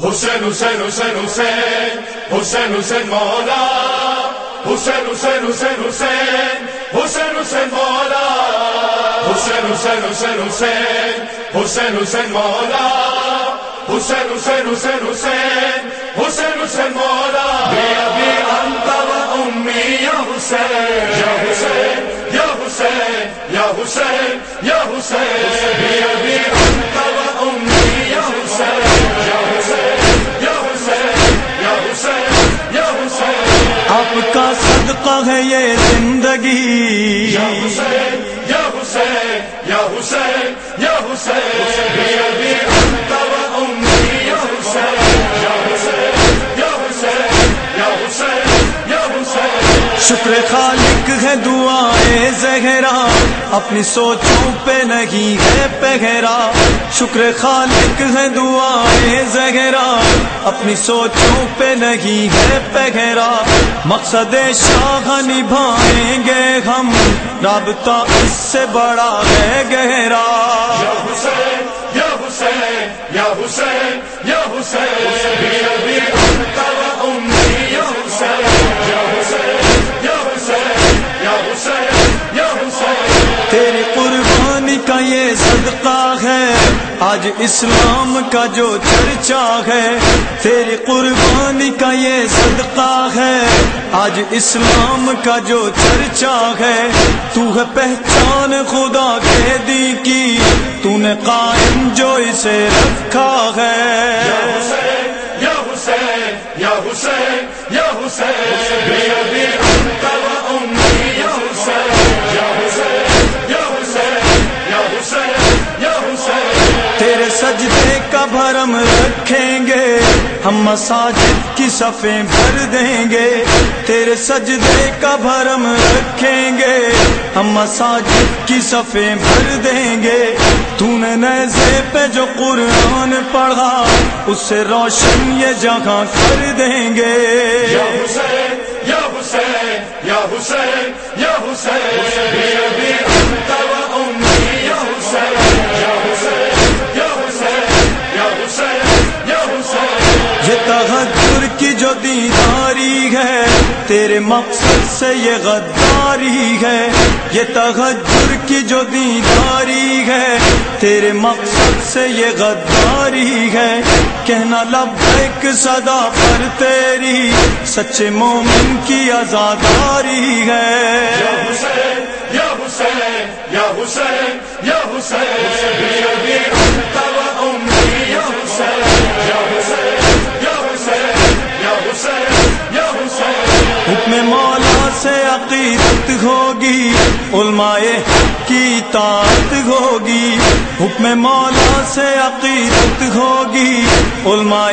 حسین حسین حسین حسین حسین حسین مولا حسین حسین حسین حسین حسین حسین مولا حسین حسین حسین حسین حسین حسین مولا حسین حسین حسین حسین حسین حسین مولا ابھی انت و امی یا حسین یا حسین یا حسین یا حسین یا حسین ابھی انت ہے یہ زندگی؟ یا حسین یا حسین یا حسین یا حسین۔ اپنی سوچوں پہ نہیں ہے پہرا۔ شکر خالق ہے دعائیں زہرا۔ اپنی سوچوں پہ نہیں ہے پہرا۔ مقصد شاہ نبھائیں گے ہم۔ رابطہ اس سے بڑا ہے گہرا۔ یا حسین یا حسین یا حسین یا حسین۔ آج اسلام کا جو چرچا ہے، تیری قربانی کا یہ صدقہ ہے۔ آج اسلام کا جو چرچا ہے، تو ہے پہچان خدا کے دی کی۔ تو نے قائم جو اسے رکھا یا ہے حسین، یا حسین یا حسین یا حسین۔ کا بھرم رکھیں گے ہم مساجد کی صفیں بھر دیں گے تیرے سجدے کا بھرم رکھیں گے ہم مساجد کی صفیں بھر دیں گے۔ تو نے نیزے پہ جو قرآن پڑھا اس سے روشن یہ جگہ کر دیں گے۔ یا حسین یا حسین یا حسین یا حسین۔ تیرے مقصد سے یہ غداری ہے یہ تحجر کی جو دیداری ہے۔ تیرے مقصد سے یہ غداری ہے کہنا لب ایک صدا پر تیری سچے مومن کی آزاداری یا ہے حسین یا حسین یا حسین یا حسین۔ ہوگی۔ حکم مولا سے عقیدت ہوگی۔ علماء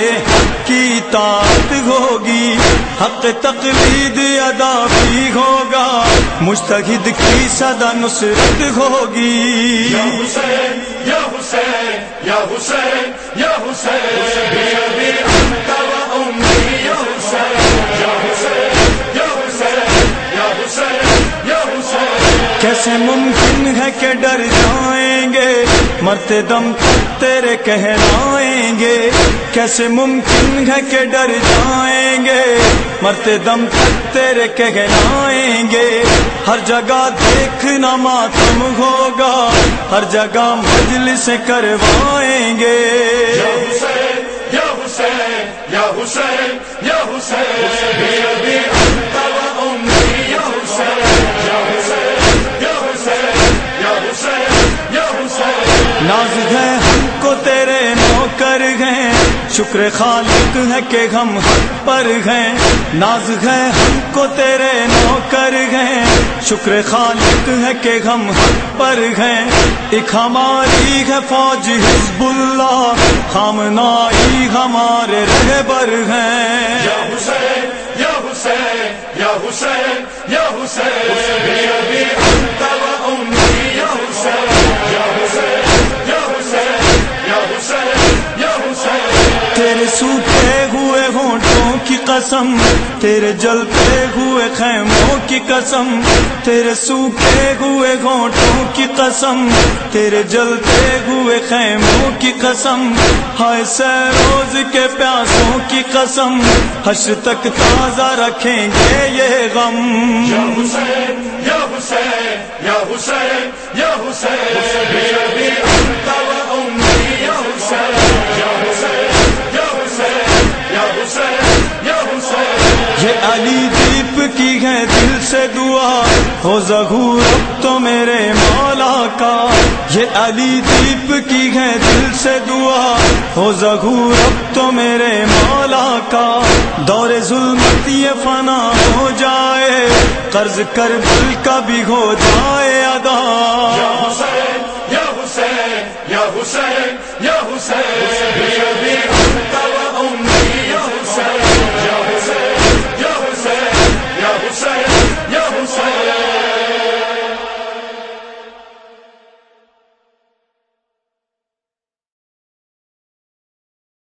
کی اطاعت ہوگی۔ حق تقلید ادا بھی ہوگا۔ مشتحد کی صدا نصرت ہوگی۔ یا حسین یا حسین یا حسین یا حسین۔ کیسے ممکن ہے کہ ڈر جائیں؟ مرتے دم تک تیرے کہلائیں گے۔ کیسے ممکن ہے کہ ڈر جائیں گے؟ مرتے دم تک تیرے کہلائیں گے۔ ہر جگہ دیکھنا ماتم ہوگا۔ ہر جگہ مجلس کروائیں گے۔ یا حسین یا حسین یا حسین یا حسین۔ شکر خالق ہے کہ ہم پر ہیں۔ ناز ہے ہم کو تیرے نوکر ہیں۔ شکر خالق ہے کہ ہم پر ہیں۔ ایک ہماری ہے فوج حزب اللہ خامنائی ہمارے رہبر ہیں۔ یا حسین یا حسین یا حسین یا حسین۔ یا حسین قسم، تیرے جلتے ہوئے خیموں کی قسم، تیرے سوکھے ہوئے گھونٹوں کی قسم، تیرے جلتے ہوئے خیموں کی قسم، ہائے سے روز کے پیاسوں کی قسم، حشر تک تازہ رکھیں گے یہ غم۔ یا حسین یا حسین یا حسین یا حسین یا حسین یا حسین۔ ہو ظہور اب تو میرے مولا کا۔ یہ علی دیپ کی ہے دل سے دعا۔ ہو ظہور اب تو میرے مولا کا۔ دور ظلمت یہ فنا ہو جائے۔ قرض کر بل کا بھی ہو جائے ادا۔ یا حسین یا حسین یا حسین یا حسین۔